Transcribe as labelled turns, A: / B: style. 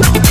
A: Bye.